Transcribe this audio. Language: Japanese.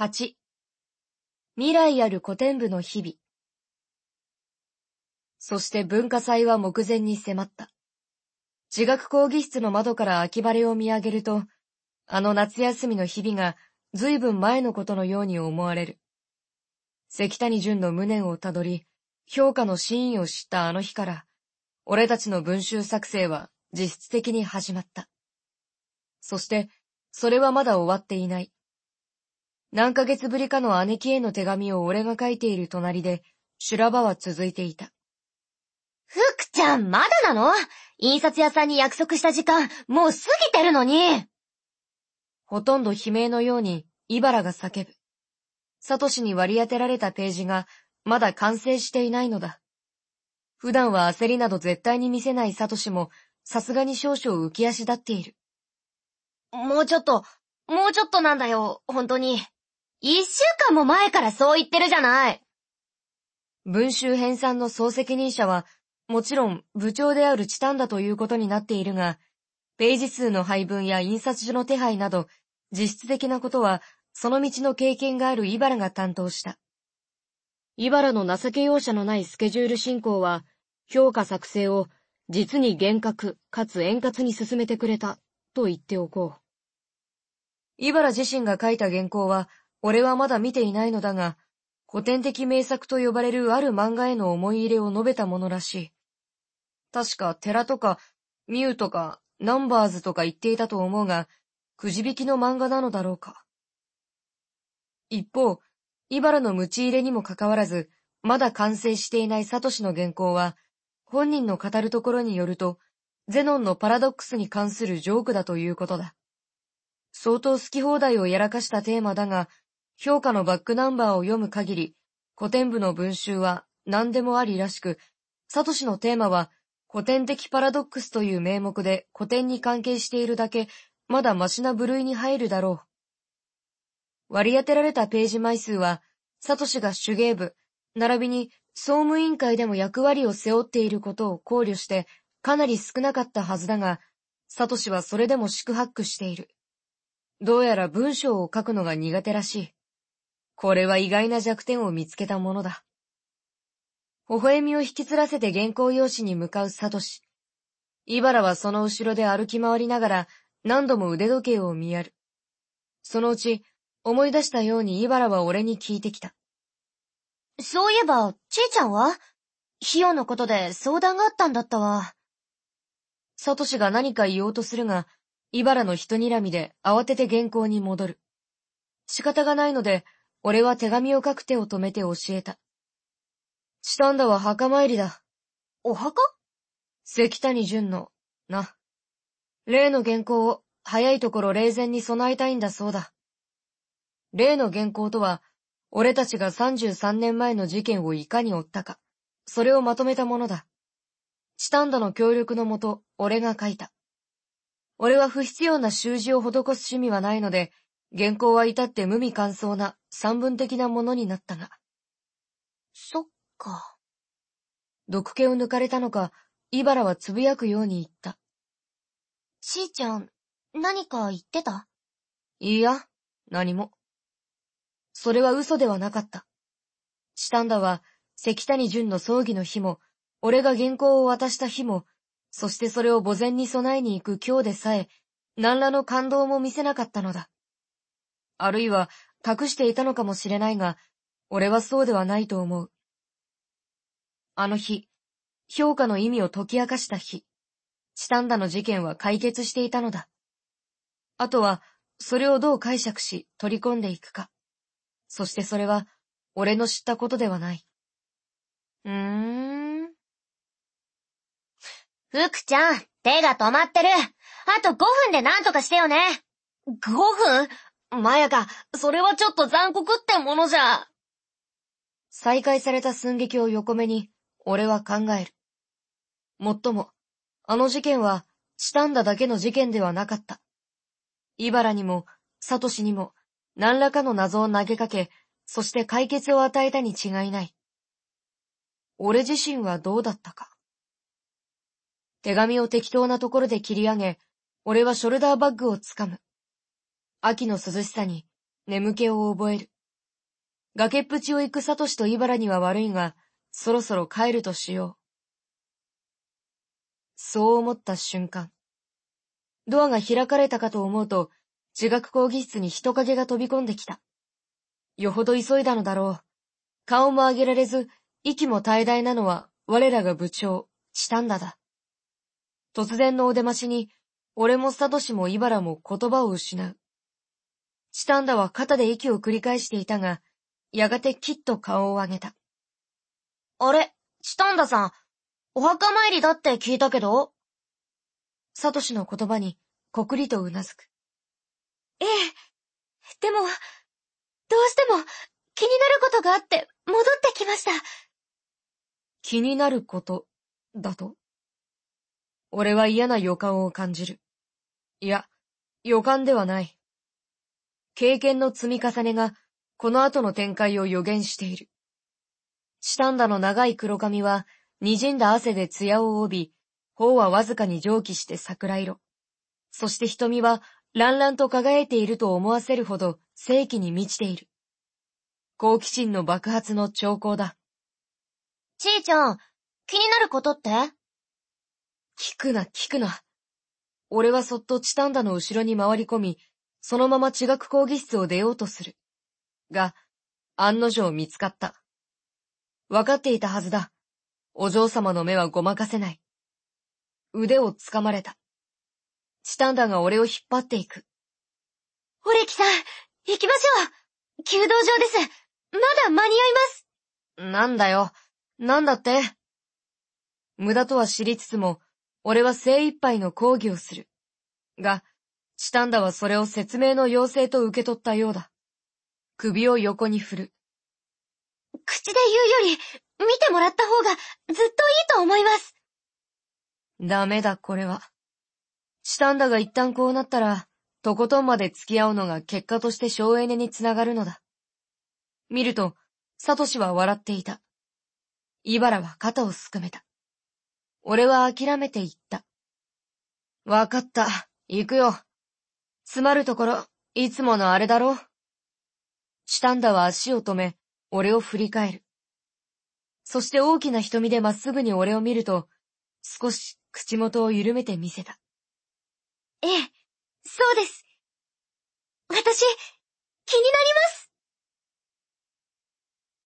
8未来ある古典部の日々そして文化祭は目前に迫った。地学講義室の窓から秋晴れを見上げると、あの夏休みの日々が随分前のことのように思われる。関谷淳の無念をたどり、評価の真意を知ったあの日から、俺たちの文集作成は実質的に始まった。そして、それはまだ終わっていない。何ヶ月ぶりかの姉貴への手紙を俺が書いている隣で、修羅場は続いていた。ふくちゃん、まだなの？印刷屋さんに約束した時間、もう過ぎてるのにほとんど悲鳴のように、イバラが叫ぶ。サトシに割り当てられたページが、まだ完成していないのだ。普段は焦りなど絶対に見せないサトシも、さすがに少々浮き足立っている。もうちょっと、もうちょっとなんだよ、本当に。一週間も前からそう言ってるじゃない。文集編纂の総責任者は、もちろん部長であるチタンだということになっているが、ページ数の配分や印刷所の手配など、実質的なことは、その道の経験があるイバラが担当した。イバラの情け容赦のないスケジュール進行は、評価作成を実に厳格かつ円滑に進めてくれた、と言っておこう。イバラ自身が書いた原稿は、俺はまだ見ていないのだが、古典的名作と呼ばれるある漫画への思い入れを述べたものらしい。確か、寺とか、ミュウとか、ナンバーズとか言っていたと思うが、くじ引きの漫画なのだろうか。一方、イバラの鞭入れにもかかわらず、まだ完成していないサトシの原稿は、本人の語るところによると、ゼノンのパラドックスに関するジョークだということだ。相当好き放題をやらかしたテーマだが、評価のバックナンバーを読む限り、古典部の文集は何でもありらしく、サトシのテーマは古典的パラドックスという名目で古典に関係しているだけ、まだマシな部類に入るだろう。割り当てられたページ枚数は、サトシが手芸部、並びに総務委員会でも役割を背負っていることを考慮して、かなり少なかったはずだが、サトシはそれでも四苦八苦している。どうやら文章を書くのが苦手らしい。これは意外な弱点を見つけたものだ。微笑みを引きつらせて原稿用紙に向かうサトシ。イバラはその後ろで歩き回りながら何度も腕時計を見やる。そのうち思い出したようにイバラは俺に聞いてきた。そういえば、ちいちゃんは？費用のことで相談があったんだったわ。サトシが何か言おうとするが、イバラの人睨みで慌てて原稿に戻る。仕方がないので、俺は手紙を書く手を止めて教えた。チタンダは墓参りだ。お墓？関谷淳の、な。例の原稿を早いところ霊前に備えたいんだそうだ。例の原稿とは、俺たちが33年前の事件をいかに追ったか、それをまとめたものだ。チタンダの協力のもと、俺が書いた。俺は不必要な習字を施す趣味はないので、原稿は至って無味乾燥な三文的なものになったが。そっか。毒気を抜かれたのか、イバラはつぶやくように言った。しーちゃん、何か言ってた？いや、何も。それは嘘ではなかった。シタンダは、関谷淳の葬儀の日も、俺が原稿を渡した日も、そしてそれを墓前に備えに行く今日でさえ、何らの感動も見せなかったのだ。あるいは、隠していたのかもしれないが、俺はそうではないと思う。あの日、評価の意味を解き明かした日、チタンダの事件は解決していたのだ。あとは、それをどう解釈し取り込んでいくか。そしてそれは、俺の知ったことではない。うーん。ふくちゃん、手が止まってる。あと5分で何とかしてよね。5分？まやか、それはちょっと残酷ってものじゃ。再開された寸劇を横目に、俺は考える。もっとも、あの事件は、チタンダだけの事件ではなかった。イバラにも、サトシにも、何らかの謎を投げかけ、そして解決を与えたに違いない。俺自身はどうだったか。手紙を適当なところで切り上げ、俺はショルダーバッグをつかむ。秋の涼しさに、眠気を覚える。崖っぷちを行くサトシとイバラには悪いが、そろそろ帰るとしよう。そう思った瞬間。ドアが開かれたかと思うと、自学講義室に人影が飛び込んできた。よほど急いだのだろう。顔も上げられず、息も怠大なのは、我らが部長、チタンダだ。突然のお出ましに、俺もサトシもイバラも言葉を失う。チタンダは肩で息を繰り返していたが、やがてきっと顔を上げた。あれ、チタンダさん、お墓参りだって聞いたけど？サトシの言葉に、こくりとうなずく。ええ。でも、どうしても気になることがあって戻ってきました。気になること、だと？俺は嫌な予感を感じる。いや、予感ではない。経験の積み重ねが、この後の展開を予言している。チタンダの長い黒髪は、滲んだ汗で艶を帯び、頬はわずかに蒸気して桜色。そして瞳は、乱々と輝いていると思わせるほど、正気に満ちている。好奇心の爆発の兆候だ。ちーちゃん、気になることって？聞くな、聞くな。俺はそっとチタンダの後ろに回り込み、そのまま地学講義室を出ようとする。が、案の定見つかった。わかっていたはずだ。お嬢様の目はごまかせない。腕をつかまれた。チタンダが俺を引っ張っていく。オレキさん、行きましょう弓道場です。まだ間に合います。なんだよ。なんだって無駄とは知りつつも、俺は精一杯の講義をする。が、チタンダはそれを説明の要請と受け取ったようだ。首を横に振る。口で言うより、見てもらった方がずっといいと思います。ダメだ、これは。チタンダが一旦こうなったら、とことんまで付き合うのが結果として省エネにつながるのだ。見ると、サトシは笑っていた。イバラは肩をすくめた。俺は諦めて言った。わかった、行くよ。つまるところ、いつものあれだろチタンダは足を止め、俺を振り返る。そして大きな瞳でまっすぐに俺を見ると、少し口元を緩めて見せた。ええ、そうです。私、気になります。